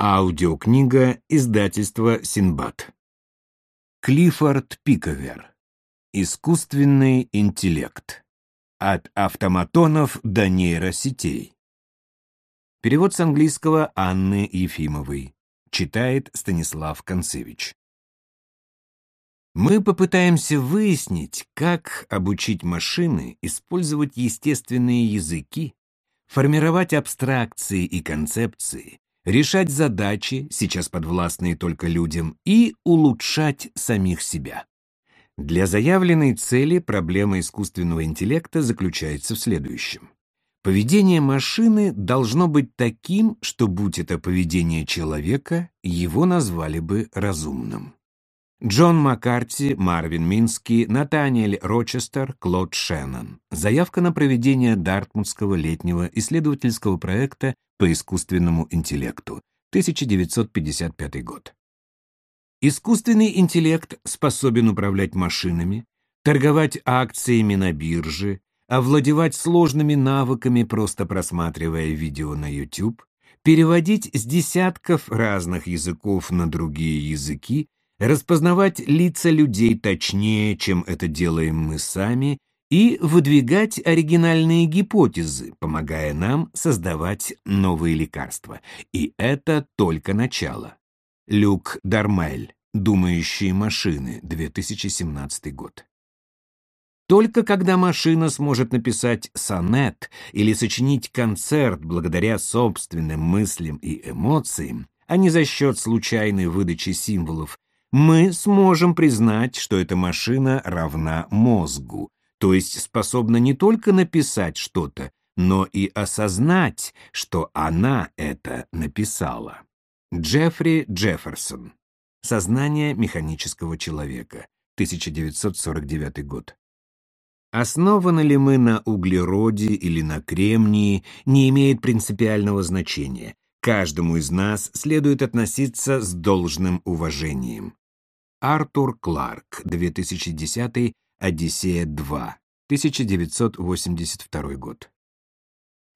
Аудиокнига издательства Синбад. Клиффорд Пиковер. Искусственный интеллект. От автоматонов до нейросетей. Перевод с английского Анны Ефимовой. Читает Станислав Концевич. Мы попытаемся выяснить, как обучить машины использовать естественные языки, формировать абстракции и концепции, решать задачи, сейчас подвластные только людям, и улучшать самих себя. Для заявленной цели проблема искусственного интеллекта заключается в следующем. Поведение машины должно быть таким, что, будь это поведение человека, его назвали бы разумным. Джон Маккарти, Марвин Мински, Натаниэль Рочестер, Клод Шеннон. Заявка на проведение Дартмутского летнего исследовательского проекта по искусственному интеллекту, 1955 год. Искусственный интеллект способен управлять машинами, торговать акциями на бирже, овладевать сложными навыками, просто просматривая видео на YouTube, переводить с десятков разных языков на другие языки, распознавать лица людей точнее, чем это делаем мы сами, и выдвигать оригинальные гипотезы, помогая нам создавать новые лекарства. И это только начало. Люк Дармель. Думающие машины. 2017 год. Только когда машина сможет написать сонет или сочинить концерт благодаря собственным мыслям и эмоциям, а не за счет случайной выдачи символов, мы сможем признать, что эта машина равна мозгу, то есть способна не только написать что-то, но и осознать, что она это написала. Джеффри Джефферсон. Сознание механического человека. 1949 год. Основаны ли мы на углероде или на кремнии, не имеет принципиального значения. Каждому из нас следует относиться с должным уважением. Артур Кларк, 2010 Одиссея-2, 1982 год.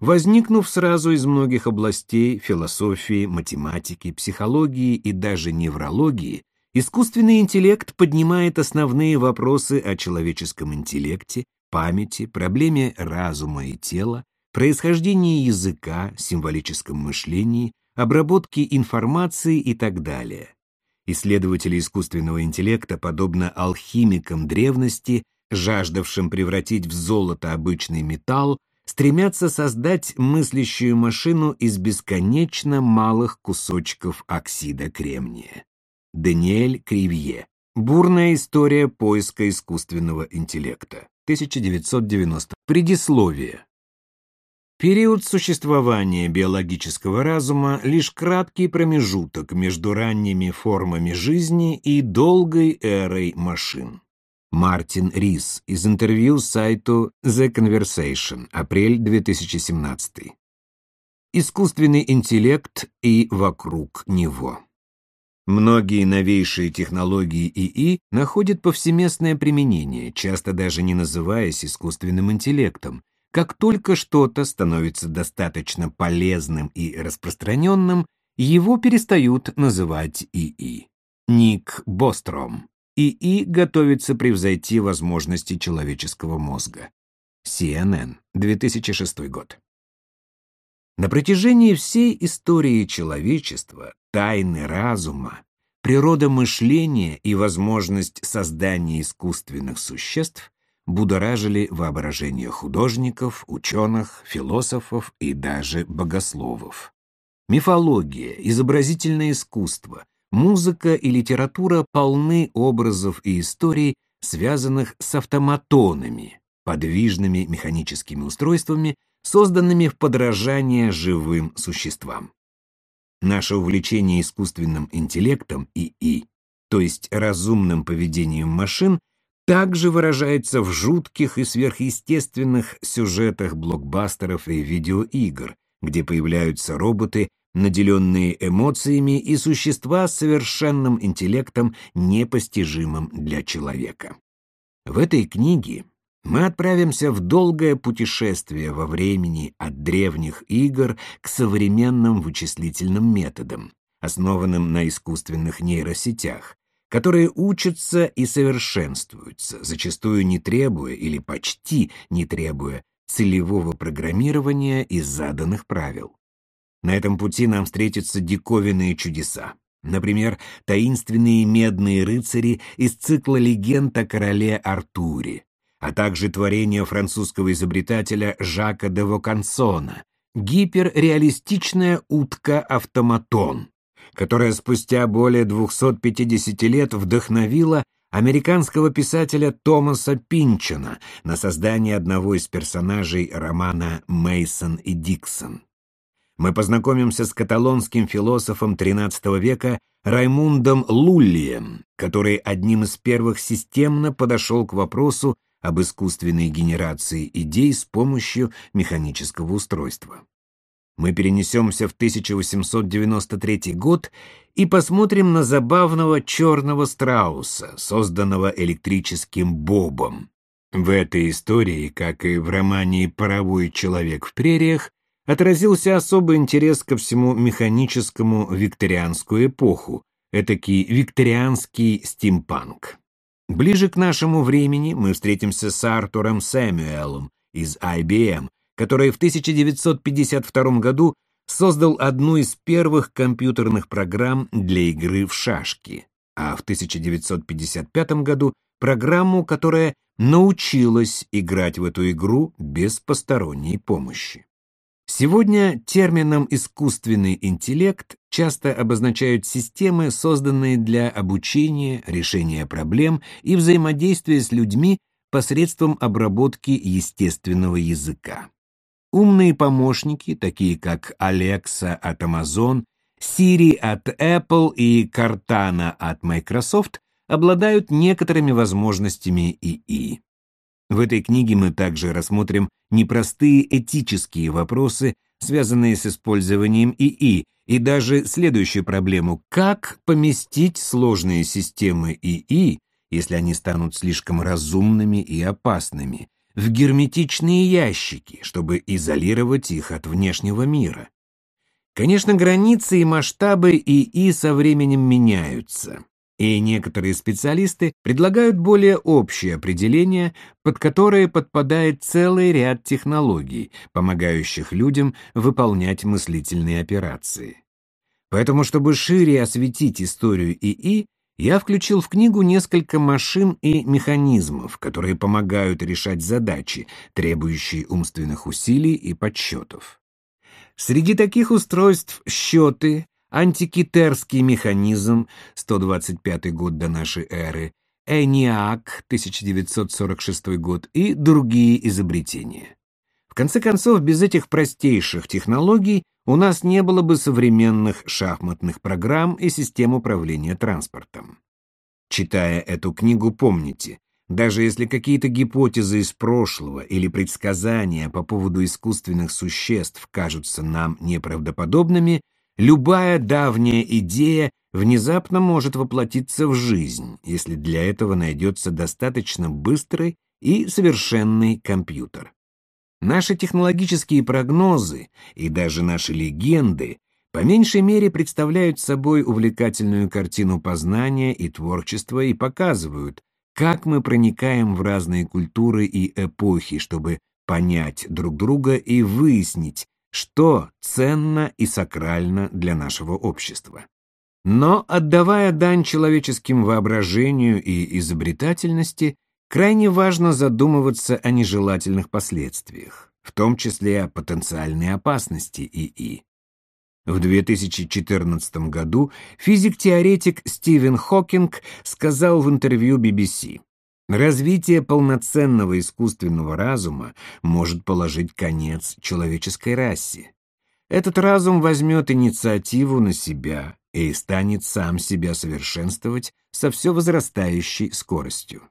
Возникнув сразу из многих областей философии, математики, психологии и даже неврологии, искусственный интеллект поднимает основные вопросы о человеческом интеллекте, памяти, проблеме разума и тела, происхождении языка, символическом мышлении, обработке информации и так далее. Исследователи искусственного интеллекта, подобно алхимикам древности, жаждавшим превратить в золото обычный металл, стремятся создать мыслящую машину из бесконечно малых кусочков оксида кремния. Даниэль Кривье. Бурная история поиска искусственного интеллекта. 1990. Предисловие. Период существования биологического разума — лишь краткий промежуток между ранними формами жизни и долгой эрой машин. Мартин Рис из интервью сайту The Conversation, апрель 2017. Искусственный интеллект и вокруг него. Многие новейшие технологии ИИ находят повсеместное применение, часто даже не называясь искусственным интеллектом, как только что-то становится достаточно полезным и распространенным, его перестают называть ИИ. Ник Бостром. ИИ готовится превзойти возможности человеческого мозга. CNN, 2006 год. На протяжении всей истории человечества тайны разума, природа мышления и возможность создания искусственных существ будоражили воображение художников, ученых, философов и даже богословов. Мифология, изобразительное искусство, музыка и литература полны образов и историй, связанных с автоматонами, подвижными механическими устройствами, созданными в подражание живым существам. Наше увлечение искусственным интеллектом ИИ, то есть разумным поведением машин, также выражается в жутких и сверхъестественных сюжетах блокбастеров и видеоигр, где появляются роботы, наделенные эмоциями и существа с совершенным интеллектом, непостижимым для человека. В этой книге мы отправимся в долгое путешествие во времени от древних игр к современным вычислительным методам, основанным на искусственных нейросетях, которые учатся и совершенствуются, зачастую не требуя или почти не требуя целевого программирования из заданных правил. На этом пути нам встретятся диковинные чудеса. Например, таинственные медные рыцари из цикла легенд о короле Артуре, а также творение французского изобретателя Жака де Вокансона, гиперреалистичная утка-автоматон, которая спустя более 250 лет вдохновила американского писателя Томаса Пинчона на создание одного из персонажей романа «Мейсон и Диксон». Мы познакомимся с каталонским философом XIII века Раймундом Луллием, который одним из первых системно подошел к вопросу об искусственной генерации идей с помощью механического устройства мы перенесемся в 1893 год и посмотрим на забавного черного страуса, созданного электрическим Бобом. В этой истории, как и в романе «Паровой человек в прериях», отразился особый интерес ко всему механическому викторианскую эпоху, этакий викторианский стимпанк. Ближе к нашему времени мы встретимся с Артуром Сэмюэлом из IBM, который в 1952 году создал одну из первых компьютерных программ для игры в шашки, а в 1955 году программу, которая научилась играть в эту игру без посторонней помощи. Сегодня термином «искусственный интеллект» часто обозначают системы, созданные для обучения, решения проблем и взаимодействия с людьми посредством обработки естественного языка. Умные помощники, такие как Alexa от Amazon, Siri от Apple и Cortana от Microsoft, обладают некоторыми возможностями ИИ. В этой книге мы также рассмотрим непростые этические вопросы, связанные с использованием ИИ, и даже следующую проблему – как поместить сложные системы ИИ, если они станут слишком разумными и опасными, в герметичные ящики, чтобы изолировать их от внешнего мира. Конечно, границы и масштабы ИИ со временем меняются, и некоторые специалисты предлагают более общее определение, под которое подпадает целый ряд технологий, помогающих людям выполнять мыслительные операции. Поэтому, чтобы шире осветить историю ИИ, я включил в книгу несколько машин и механизмов, которые помогают решать задачи, требующие умственных усилий и подсчетов. Среди таких устройств счеты, антикитерский механизм, 125 год до нашей эры, ENIAC, 1946 год и другие изобретения. В конце концов, без этих простейших технологий у нас не было бы современных шахматных программ и систем управления транспортом. Читая эту книгу, помните, даже если какие-то гипотезы из прошлого или предсказания по поводу искусственных существ кажутся нам неправдоподобными, любая давняя идея внезапно может воплотиться в жизнь, если для этого найдется достаточно быстрый и совершенный компьютер. Наши технологические прогнозы и даже наши легенды по меньшей мере представляют собой увлекательную картину познания и творчества и показывают, как мы проникаем в разные культуры и эпохи, чтобы понять друг друга и выяснить, что ценно и сакрально для нашего общества. Но, отдавая дань человеческим воображению и изобретательности, крайне важно задумываться о нежелательных последствиях, в том числе о потенциальной опасности ИИ. В 2014 году физик-теоретик Стивен Хокинг сказал в интервью BBC, «Развитие полноценного искусственного разума может положить конец человеческой расе. Этот разум возьмет инициативу на себя и станет сам себя совершенствовать со все возрастающей скоростью.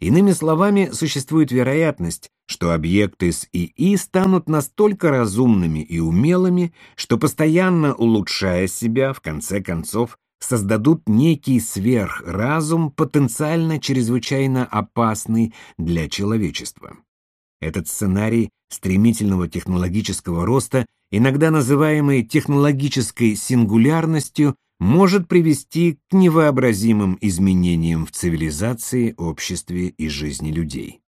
Иными словами, существует вероятность, что объекты с ИИ станут настолько разумными и умелыми, что постоянно улучшая себя, в конце концов, создадут некий сверхразум, потенциально чрезвычайно опасный для человечества. Этот сценарий стремительного технологического роста иногда называемый технологической сингулярностью, может привести к невообразимым изменениям в цивилизации, обществе и жизни людей.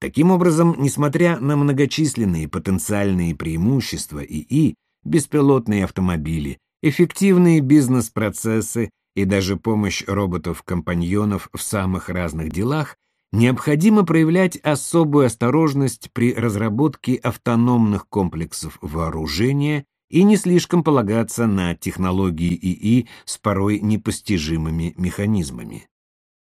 Таким образом, несмотря на многочисленные потенциальные преимущества ИИ, беспилотные автомобили, эффективные бизнес-процессы и даже помощь роботов-компаньонов в самых разных делах, необходимо проявлять особую осторожность при разработке автономных комплексов вооружения и не слишком полагаться на технологии ИИ с порой непостижимыми механизмами.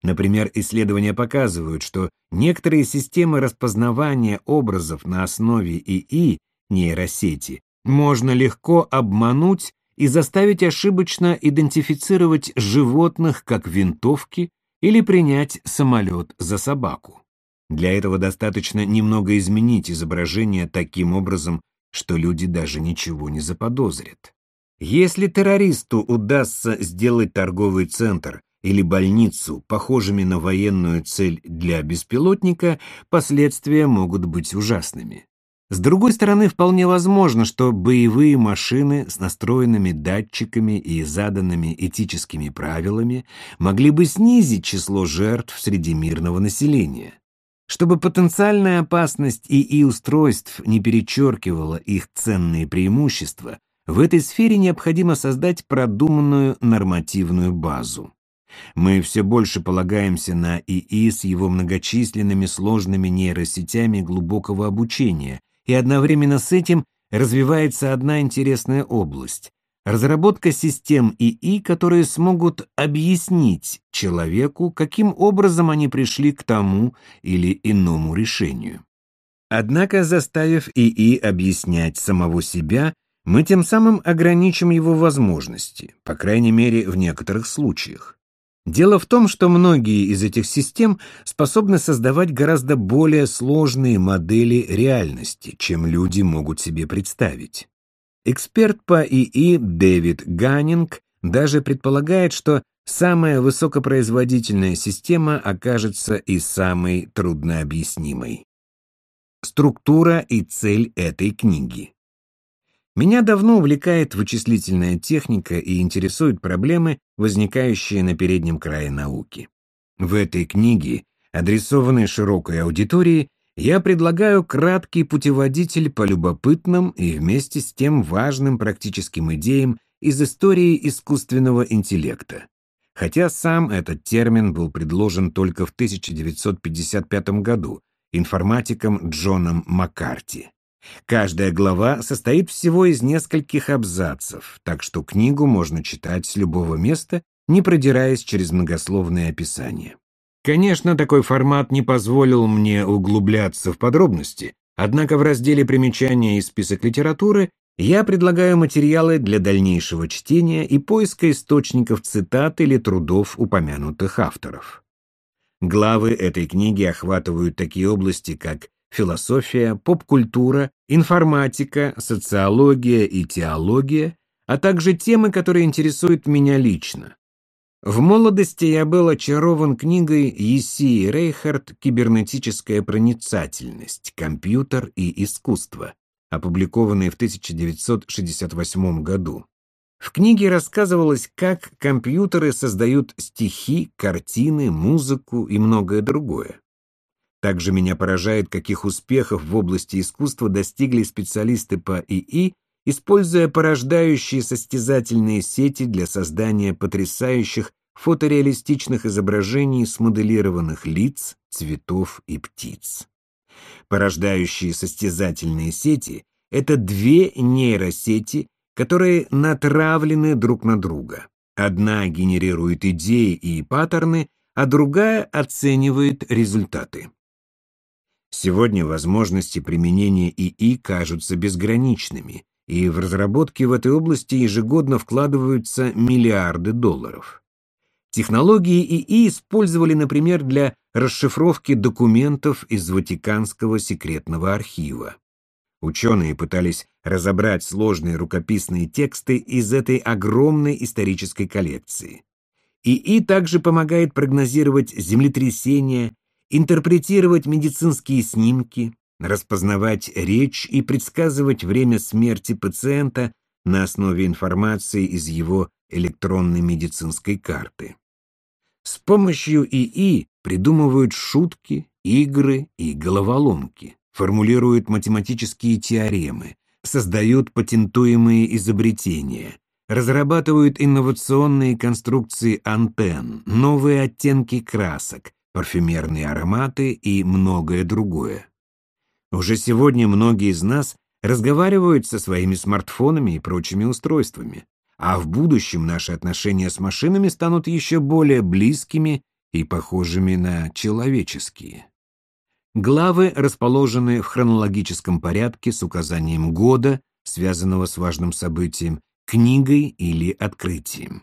Например, исследования показывают, что некоторые системы распознавания образов на основе ИИ, нейросети, можно легко обмануть и заставить ошибочно идентифицировать животных как винтовки или принять самолет за собаку. Для этого достаточно немного изменить изображение таким образом, что люди даже ничего не заподозрят. Если террористу удастся сделать торговый центр или больницу похожими на военную цель для беспилотника, последствия могут быть ужасными. С другой стороны, вполне возможно, что боевые машины с настроенными датчиками и заданными этическими правилами могли бы снизить число жертв среди мирного населения. Чтобы потенциальная опасность ИИ-устройств не перечеркивала их ценные преимущества, в этой сфере необходимо создать продуманную нормативную базу. Мы все больше полагаемся на ИИ с его многочисленными сложными нейросетями глубокого обучения, и одновременно с этим развивается одна интересная область – разработка систем ИИ, которые смогут объяснить человеку, каким образом они пришли к тому или иному решению. Однако, заставив ИИ объяснять самого себя, мы тем самым ограничим его возможности, по крайней мере, в некоторых случаях. Дело в том, что многие из этих систем способны создавать гораздо более сложные модели реальности, чем люди могут себе представить. Эксперт по ИИ Дэвид Ганнинг даже предполагает, что самая высокопроизводительная система окажется и самой труднообъяснимой. Структура и цель этой книги. Меня давно увлекает вычислительная техника и интересуют проблемы, возникающие на переднем крае науки. В этой книге, адресованной широкой аудитории, я предлагаю краткий путеводитель по любопытным и вместе с тем важным практическим идеям из истории искусственного интеллекта. Хотя сам этот термин был предложен только в 1955 году информатиком Джоном Маккарти. Каждая глава состоит всего из нескольких абзацев, так что книгу можно читать с любого места, не продираясь через многословные описания. Конечно, такой формат не позволил мне углубляться в подробности, однако в разделе примечания и список литературы я предлагаю материалы для дальнейшего чтения и поиска источников цитат или трудов упомянутых авторов. Главы этой книги охватывают такие области, как философия, поп-культура, информатика, социология и теология, а также темы, которые интересуют меня лично. В молодости я был очарован книгой Еси Рейхард «Кибернетическая проницательность. Компьютер и искусство», опубликованной в 1968 году. В книге рассказывалось, как компьютеры создают стихи, картины, музыку и многое другое. Также меня поражает, каких успехов в области искусства достигли специалисты по ИИ, используя порождающие состязательные сети для создания потрясающих фотореалистичных изображений смоделированных лиц, цветов и птиц. Порождающие состязательные сети — это две нейросети, которые натравлены друг на друга. Одна генерирует идеи и паттерны, а другая оценивает результаты. Сегодня возможности применения ИИ кажутся безграничными, и в разработке в этой области ежегодно вкладываются миллиарды долларов. Технологии ИИ использовали, например, для расшифровки документов из Ватиканского секретного архива. Ученые пытались разобрать сложные рукописные тексты из этой огромной исторической коллекции. ИИ также помогает прогнозировать землетрясения, интерпретировать медицинские снимки, распознавать речь и предсказывать время смерти пациента на основе информации из его электронной медицинской карты. С помощью ИИ придумывают шутки, игры и головоломки, формулируют математические теоремы, создают патентуемые изобретения, разрабатывают инновационные конструкции антенн, новые оттенки красок, парфюмерные ароматы и многое другое. Уже сегодня многие из нас разговаривают со своими смартфонами и прочими устройствами, а в будущем наши отношения с машинами станут еще более близкими и похожими на человеческие. Главы расположены в хронологическом порядке с указанием года, связанного с важным событием, книгой или открытием.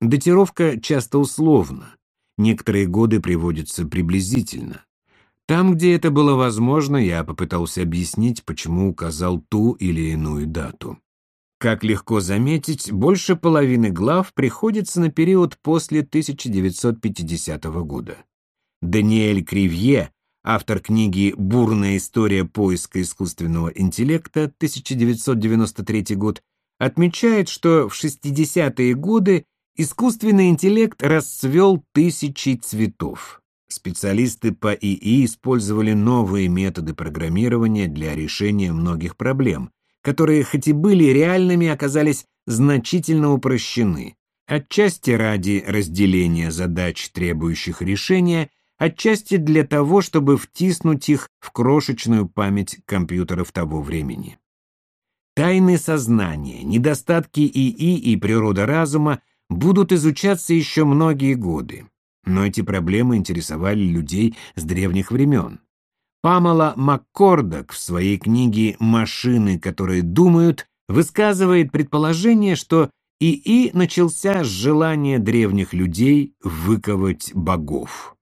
Датировка часто условна. Некоторые годы приводятся приблизительно. Там, где это было возможно, я попытался объяснить, почему указал ту или иную дату. Как легко заметить, больше половины глав приходится на период после 1950 года. Даниэль Кривье, автор книги «Бурная история поиска искусственного интеллекта» 1993 год, отмечает, что в 60-е годы искусственный интеллект расцвел тысячи цветов. Специалисты по ИИ использовали новые методы программирования для решения многих проблем, которые хоть и были реальными, оказались значительно упрощены, отчасти ради разделения задач, требующих решения, отчасти для того, чтобы втиснуть их в крошечную память компьютеров того времени. Тайны сознания, недостатки ИИ и природа разума будут изучаться еще многие годы. Но эти проблемы интересовали людей с древних времен. Памела Маккордок в своей книге «Машины, которые думают» высказывает предположение, что ИИ начался с желания древних людей выковать богов.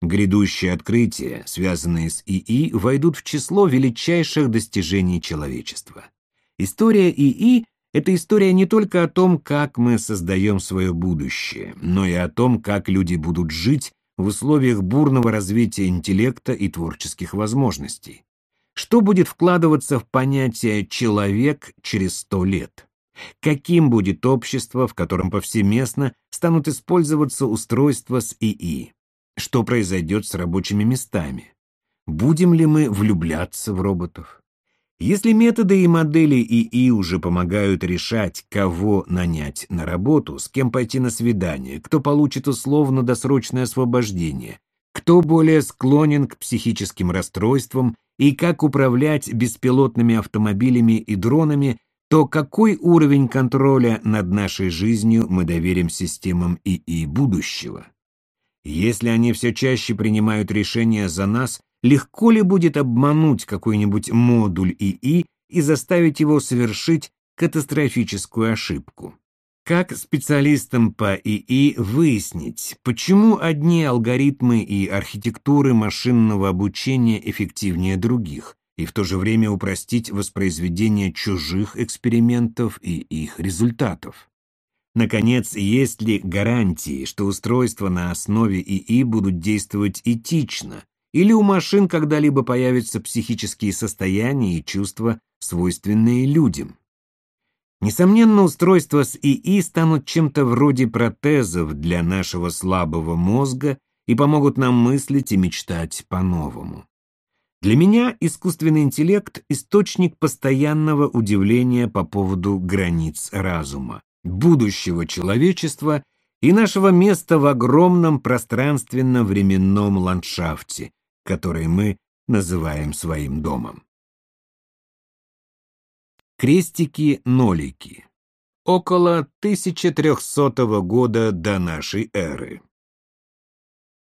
Грядущие открытия, связанные с ИИ, войдут в число величайших достижений человечества. История ИИ это история не только о том, как мы создаем свое будущее, но и о том, как люди будут жить в условиях бурного развития интеллекта и творческих возможностей. Что будет вкладываться в понятие «человек» через сто лет? Каким будет общество, в котором повсеместно станут использоваться устройства с ИИ? Что произойдет с рабочими местами? Будем ли мы влюбляться в роботов? Если методы и модели ИИ уже помогают решать, кого нанять на работу, с кем пойти на свидание, кто получит условно-досрочное освобождение, кто более склонен к психическим расстройствам и как управлять беспилотными автомобилями и дронами, то какой уровень контроля над нашей жизнью мы доверим системам ИИ будущего? Если они все чаще принимают решения за нас, легко ли будет обмануть какой-нибудь модуль ИИ и заставить его совершить катастрофическую ошибку. Как специалистам по ИИ выяснить, почему одни алгоритмы и архитектуры машинного обучения эффективнее других, и в то же время упростить воспроизведение чужих экспериментов и их результатов? Наконец, есть ли гарантии, что устройства на основе ИИ будут действовать этично, или у машин когда-либо появятся психические состояния и чувства, свойственные людям. Несомненно, устройства с ИИ станут чем-то вроде протезов для нашего слабого мозга и помогут нам мыслить и мечтать по-новому. Для меня искусственный интеллект – источник постоянного удивления по поводу границ разума, будущего человечества и нашего места в огромном пространственно-временном ландшафте, который мы называем своим домом. Крестики-нолики. Около 1300 года до нашей эры.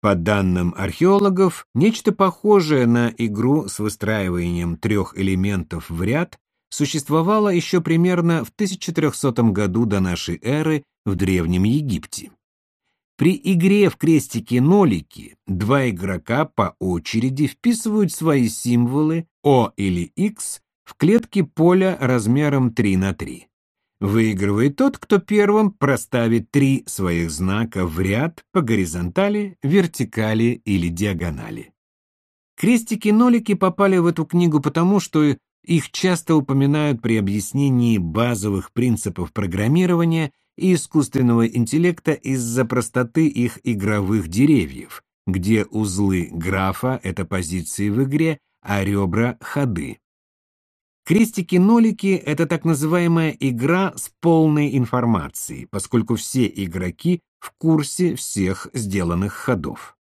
По данным археологов, нечто похожее на игру с выстраиванием трех элементов в ряд существовало еще примерно в 1300 году до нашей эры в Древнем Египте. При игре в крестики-нолики два игрока по очереди вписывают свои символы O или X в клетки поля размером 3 на 3. Выигрывает тот, кто первым проставит три своих знака в ряд по горизонтали, вертикали или диагонали. Крестики-нолики попали в эту книгу потому, что их часто упоминают при объяснении базовых принципов программирования и искусственного интеллекта из-за простоты их игровых деревьев, где узлы графа — это позиции в игре, а ребра — ходы. Крестики-нолики — это так называемая игра с полной информацией, поскольку все игроки в курсе всех сделанных ходов.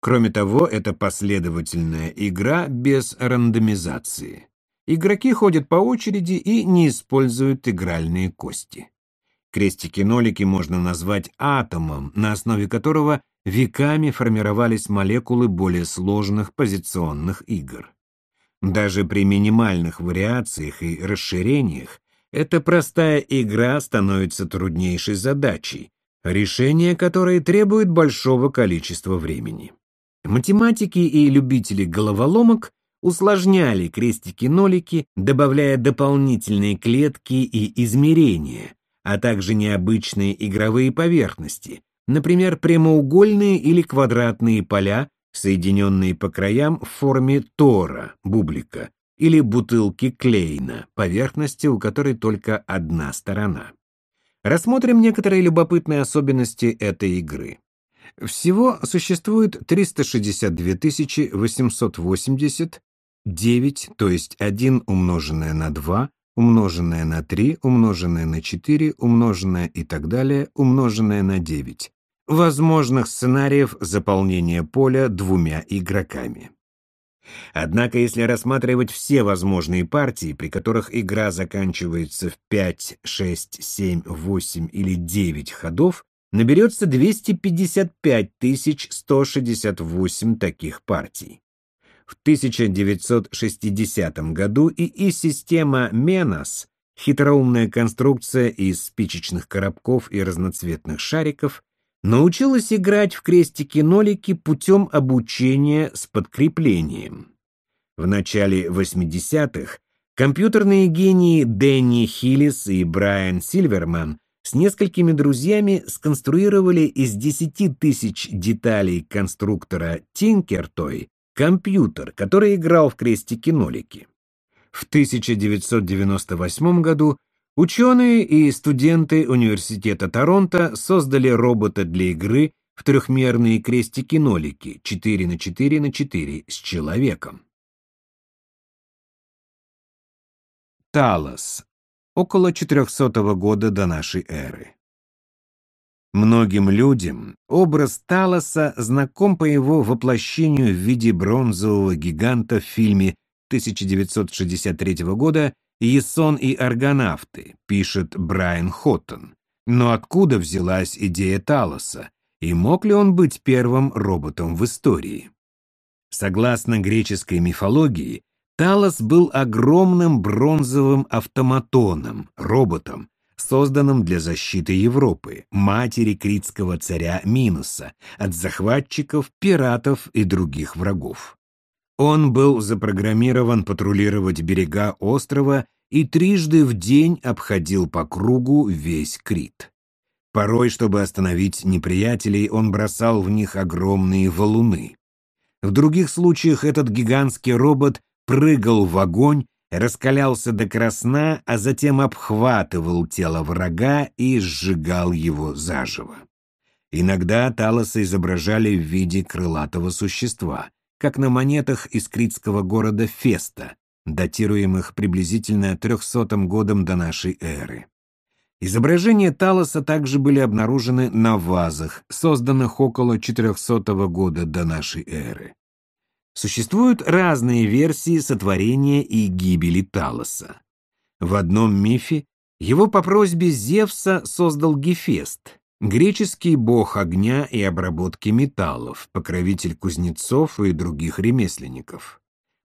Кроме того, это последовательная игра без рандомизации. Игроки ходят по очереди и не используют игральные кости. Крестики-нолики можно назвать атомом, на основе которого веками формировались молекулы более сложных позиционных игр. Даже при минимальных вариациях и расширениях эта простая игра становится труднейшей задачей, решение которой требует большого количества времени. Математики и любители головоломок усложняли крестики-нолики, добавляя дополнительные клетки и измерения, а также необычные игровые поверхности, например, прямоугольные или квадратные поля, соединенные по краям в форме тора, бублика, или бутылки Клейна, поверхности, у которой только одна сторона. Рассмотрим некоторые любопытные особенности этой игры. Всего существует 362 880 9, то есть 1 умноженное на 2, умноженное на 3, умноженное на 4, умноженное и так далее, умноженное на 9. Возможных сценариев заполнения поля двумя игроками. Однако, если рассматривать все возможные партии, при которых игра заканчивается в 5, 6, 7, 8 или 9 ходов, наберется 255 168 таких партий. В 1960 году и система Менос, хитроумная конструкция из спичечных коробков и разноцветных шариков, научилась играть в крестики-нолики путем обучения с подкреплением. В начале 80-х компьютерные гении Дэнни Хиллис и Брайан Сильверман с несколькими друзьями сконструировали из 10 тысяч деталей конструктора Tinkertoy компьютер, который играл в крестики-нолики. В 1998 году ученые и студенты Университета Торонто создали робота для игры в трехмерные крестики-нолики 4 на 4 на 4 с человеком. Талос около 400 года до нашей эры. Многим людям образ Талоса знаком по его воплощению в виде бронзового гиганта в фильме 1963 года «Ясон и аргонавты», пишет Брайан Хоттон. Но откуда взялась идея Талоса, и мог ли он быть первым роботом в истории? Согласно греческой мифологии, Талос был огромным бронзовым автоматоном, роботом, созданным для защиты Европы, матери критского царя Минуса, от захватчиков, пиратов и других врагов. Он был запрограммирован патрулировать берега острова и трижды в день обходил по кругу весь Крит. Порой, чтобы остановить неприятелей, он бросал в них огромные валуны. В других случаях этот гигантский робот прыгал в огонь, раскалялся до красна, а затем обхватывал тело врага и сжигал его заживо. Иногда Талоса изображали в виде крылатого существа, как на монетах из критского города Феста, датируемых приблизительно 300 годом до нашей эры. Изображения Талоса также были обнаружены на вазах, созданных около 400 года до нашей эры. Существуют разные версии сотворения и гибели Талоса. В одном мифе его по просьбе Зевса создал Гефест, греческий бог огня и обработки металлов, покровитель кузнецов и других ремесленников.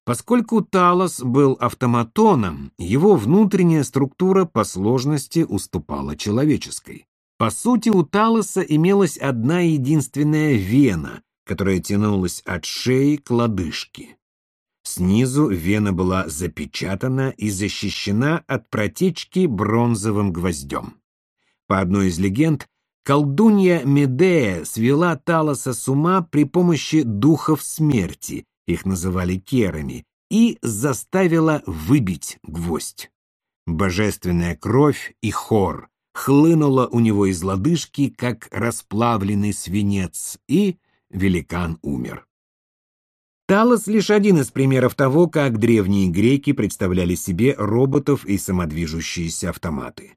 Поскольку Талос был автоматоном, его внутренняя структура по сложности уступала человеческой. По сути, у Талоса имелась одна единственная вена, которая тянулась от шеи к лодыжке. Снизу вена была запечатана и защищена от протечки бронзовым гвоздем. По одной из легенд, колдунья Медея свела Талоса с ума при помощи духов смерти их называли керами, и заставила выбить гвоздь. Божественная кровь и хор хлынула у него из лодыжки, как расплавленный свинец, и великан умер. Талос — лишь один из примеров того, как древние греки представляли себе роботов и самодвижущиеся автоматы.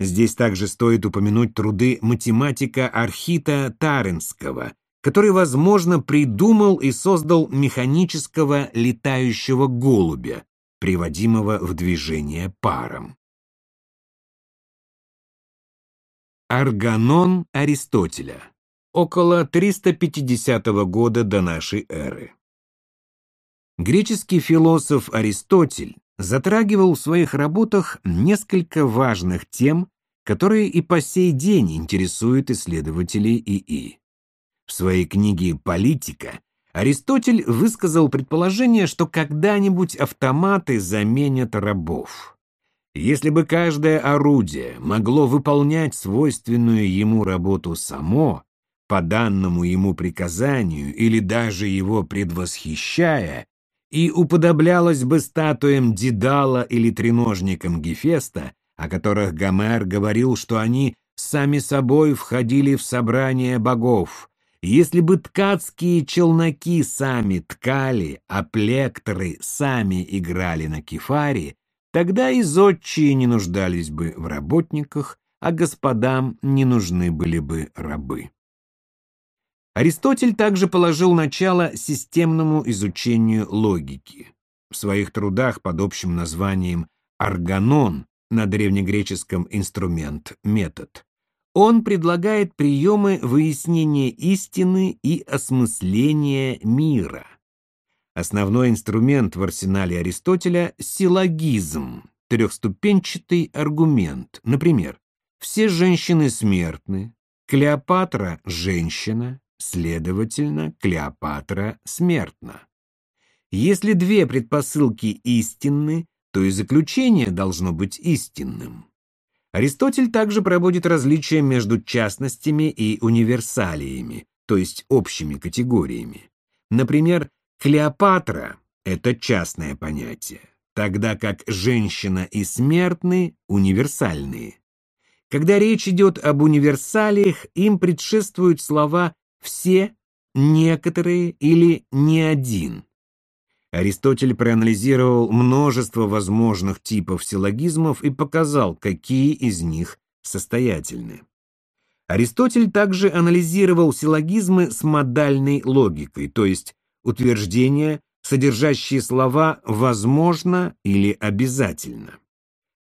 Здесь также стоит упомянуть труды математика Архита Таренского, который, возможно, придумал и создал механического летающего голубя, приводимого в движение паром. Арганон Аристотеля. Около 350 года до нашей эры. Греческий философ Аристотель затрагивал в своих работах несколько важных тем, которые и по сей день интересуют исследователей ИИ. В своей книге «Политика» Аристотель высказал предположение, что когда-нибудь автоматы заменят рабов. Если бы каждое орудие могло выполнять свойственную ему работу само, по данному ему приказанию или даже его предвосхищая, и уподоблялось бы статуям Дедала или треножникам Гефеста, о которых Гомер говорил, что они сами собой входили в собрание богов. Если бы ткацкие челноки сами ткали, а плекторы сами играли на кефаре, Тогда и зодчие не нуждались бы в работниках, а господам не нужны были бы рабы. Аристотель также положил начало системному изучению логики. В своих трудах под общим названием «Арганон» на древнегреческом инструмент «метод» он предлагает приемы выяснения истины и осмысления мира. Основной инструмент в арсенале Аристотеля – силлогизм, трехступенчатый аргумент. Например, все женщины смертны, Клеопатра – женщина, следовательно, Клеопатра смертна. Если две предпосылки истинны, то и заключение должно быть истинным. Аристотель также проводит различия между частностями и универсалиями, то есть общими категориями. Например, Клеопатра – это частное понятие, тогда как женщина и смертны – универсальные. Когда речь идет об универсалиях, им предшествуют слова «все», «некоторые» или «не один». Аристотель проанализировал множество возможных типов силлогизмов и показал, какие из них состоятельны. Аристотель также анализировал силлогизмы с модальной логикой, то есть утверждения, содержащие слова «возможно» или «обязательно».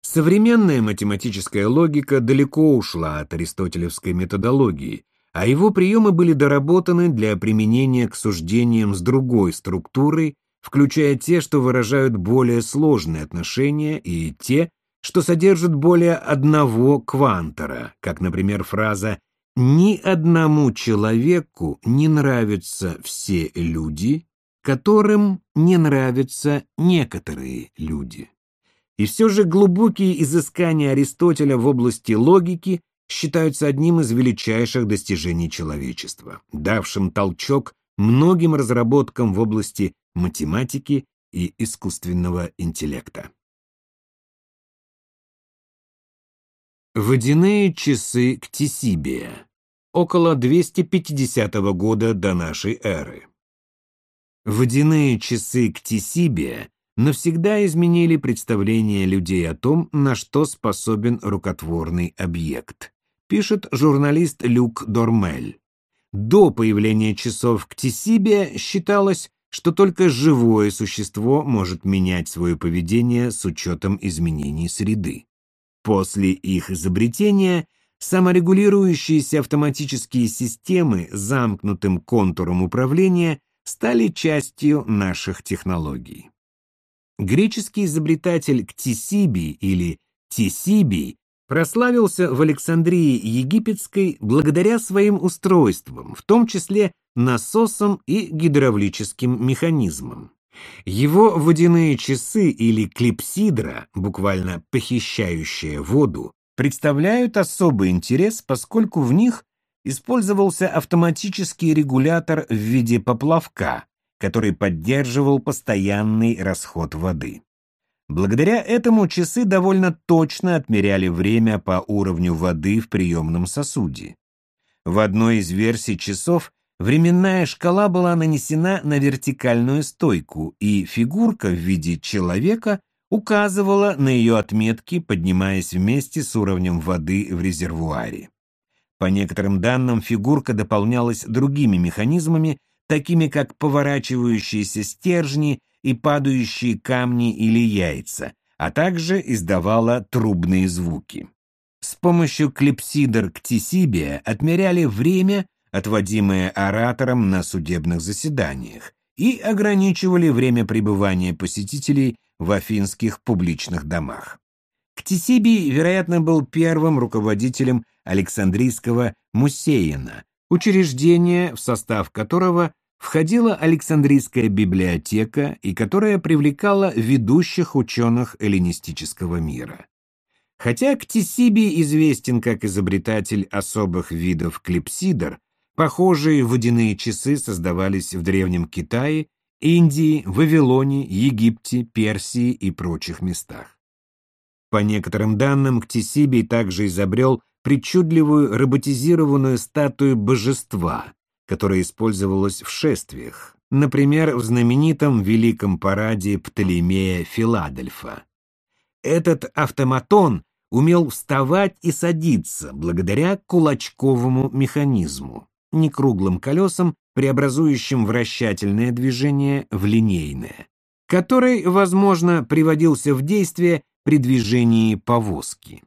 Современная математическая логика далеко ушла от аристотелевской методологии, а его приемы были доработаны для применения к суждениям с другой структурой, включая те, что выражают более сложные отношения, и те, что содержат более одного квантора, как, например, фраза ни одному человеку не нравятся все люди, которым не нравятся некоторые люди. И все же глубокие изыскания Аристотеля в области логики считаются одним из величайших достижений человечества, давшим толчок многим разработкам в области математики и искусственного интеллекта. Водяные часы Ктисибия. Около 250 года до нашей эры. Водяные часы Ктисибия навсегда изменили представление людей о том, на что способен рукотворный объект, пишет журналист Люк Дормель. До появления часов Ктисибия считалось, что только живое существо может менять свое поведение с учетом изменений среды. После их изобретения саморегулирующиеся автоматические системы с замкнутым контуром управления стали частью наших технологий. Греческий изобретатель Ктисибий или Тисибий прославился в Александрии Египетской благодаря своим устройствам, в том числе насосам и гидравлическим механизмам. Его водяные часы или клипсидра, буквально похищающая воду, представляют особый интерес, поскольку в них использовался автоматический регулятор в виде поплавка, который поддерживал постоянный расход воды. Благодаря этому часы довольно точно отмеряли время по уровню воды в приемном сосуде. В одной из версий часов временная шкала была нанесена на вертикальную стойку, и фигурка в виде человека указывала на ее отметки, поднимаясь вместе с уровнем воды в резервуаре. По некоторым данным, фигурка дополнялась другими механизмами, такими как поворачивающиеся стержни и падающие камни или яйца, а также издавала трубные звуки. С помощью клипсидр ктисибия отмеряли время, отводимое оратором на судебных заседаниях, и ограничивали время пребывания посетителей в афинских публичных домах. Ктисибий, вероятно, был первым руководителем Александрийского Мусеина, учреждения, в состав которого входила Александрийская библиотека и которая привлекала ведущих ученых эллинистического мира. Хотя Ктисибий известен как изобретатель особых видов клипсидр, похожие водяные часы создавались в Древнем Китае, Индии, Вавилоне, Египте, Персии и прочих местах. По некоторым данным, Ктисибий также изобрел причудливую роботизированную статую божества, которая использовалась в шествиях, например, в знаменитом великом параде Птолемея Филадельфа. Этот автоматон умел вставать и садиться благодаря кулачковому механизму, не круглым колесам, преобразующим вращательное движение в линейное, который, возможно, приводился в действие при движении повозки.